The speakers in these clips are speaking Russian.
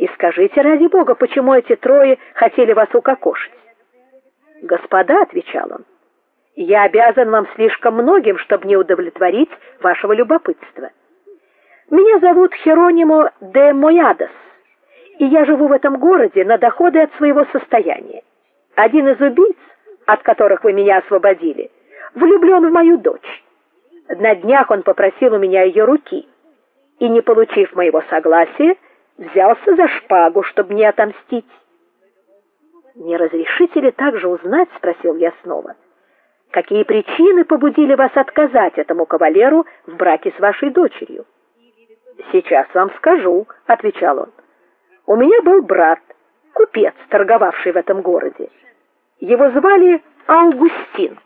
И скажите ради бога, почему эти трое хотели вас укокошить? Господа, отвечал он. Я обязан вам слишком многим, чтобы не удовлетворить вашего любопытства. Меня зовут Херонимо де Моядос, и я живу в этом городе на доходы от своего состояния. Один из убийц, от которых вы меня освободили, влюблен в мою дочь. На днях он попросил у меня ее руки, и не получив моего согласия, взялся за шпагу, чтобы мне отомстить. Не разрешите ли также узнать, спросил я снова. Какие причины побудили вас отказать этому кавалеру в браке с вашей дочерью? Сейчас вам скажу, отвечал он. У меня был брат, купец, торговавший в этом городе. Его звали Аугустин.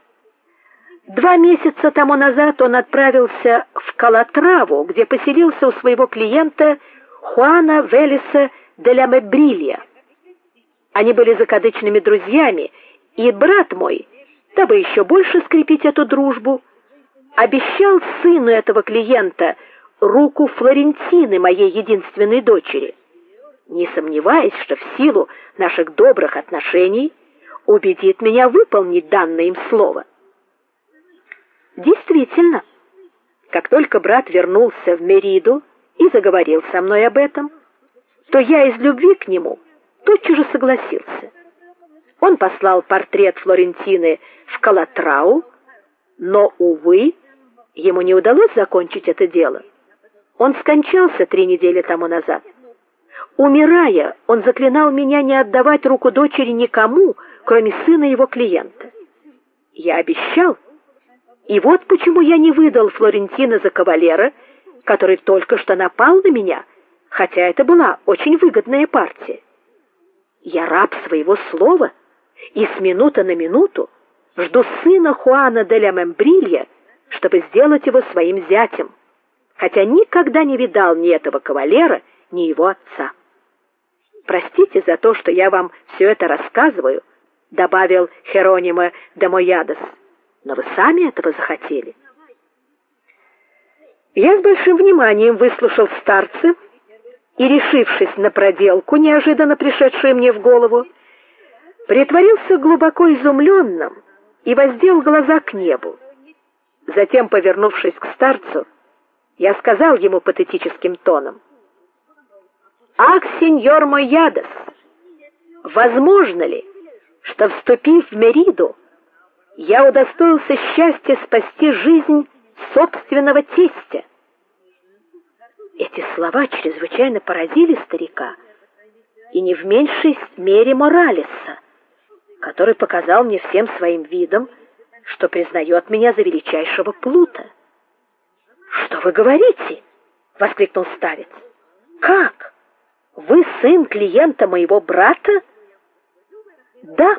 Два месяца тому назад он отправился в Калатраву, где поселился у своего клиента Хуана Велеса де ла Мебрилья. Они были закадычными друзьями, и брат мой, дабы еще больше скрепить эту дружбу, обещал сыну этого клиента руку Флорентины, моей единственной дочери. Не сомневаясь, что в силу наших добрых отношений убедит меня выполнить данное им слово. Действительно, как только брат вернулся в Мериду и заговорил со мной об этом, то я из любви к нему тотчас же согласился. Он послал портрет Флорентины в Калатрау, но увы, ему не удалось закончить это дело. Он скончался три недели тому назад. Умирая, он заклинал меня не отдавать руку дочери никому, кроме сына его клиента. Я обещал, и вот почему я не выдал Флорентина за кавалера, который только что напал на меня, хотя это была очень выгодная партия. Я раб своего слова, и с минуты на минуту жду сына Хуана де ля Мембрилья, чтобы сделать его своим зятем, хотя никогда не видал ни этого кавалера, ни его отца. Простите за то, что я вам все это рассказываю, добавил Херонима де Моядос. Но вы сами этого захотели. Я с большим вниманием выслушал старца и, решившись на проделку, неожиданно пришедшую мне в голову, притворился глубоко изумленным и воздел глаза к небу. Затем, повернувшись к старцу, я сказал ему патетическим тоном: "Ах, сеньор мой Ядос, возможно ли, что вступив в Мериду, я удостоился счастья спасти жизнь собственного тестя?" Эти слова чрезвычайно поразили старика, и не в меньшей мере Моралеса, который показал мне всем своим видом, что признает меня за величайшего плута. Что вы говорите? воскликнул старец. Как? Вы сын клиента моего брата? Да,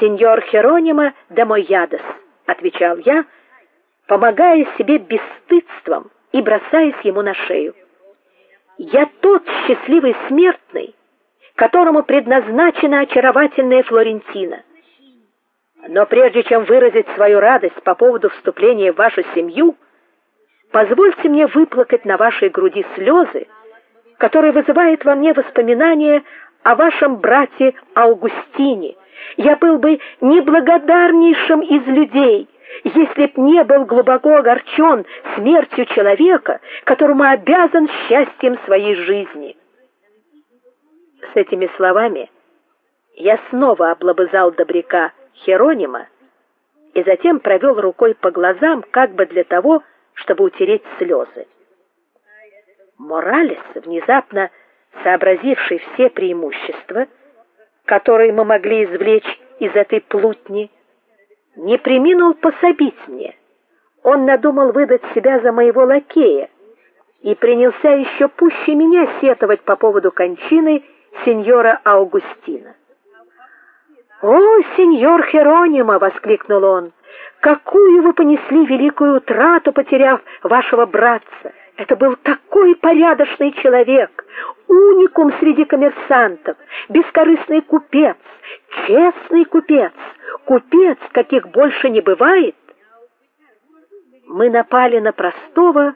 сеньор Херонима де Моядос, отвечал я, помогая себе бесстыдством и бросаясь ему на шею. Я тот счастливый смертный, которому предназначена очаровательная Флорентина. Но прежде чем выразить свою радость по поводу вступления в вашу семью, позвольте мне выплакать на вашей груди слезы, которые вызывают во мне воспоминания о вашем брате Аугустине. Я был бы неблагодарнейшим из людей, если б не был глубоко огорчен смертью человека, которому обязан счастьем своей жизни. С этими словами я снова облобызал добряка Херонима и затем провел рукой по глазам, как бы для того, чтобы утереть слезы. Моралес, внезапно сообразивший все преимущества, которые мы могли извлечь из этой плутни, не преминул пособить мне. Он надумал выдать себя за моего лакея и принялся еще пуще меня сетовать по поводу кончины сеньора Аугустина. "О, сеньор Херонима", воскликнул он. "Какую вы понесли великую утрату, потеряв вашего братца! Это был такой порядочный человек, уникум среди коммерсантов, бескорыстный купец, честный купец, купец, каких больше не бывает". Мы напали на простого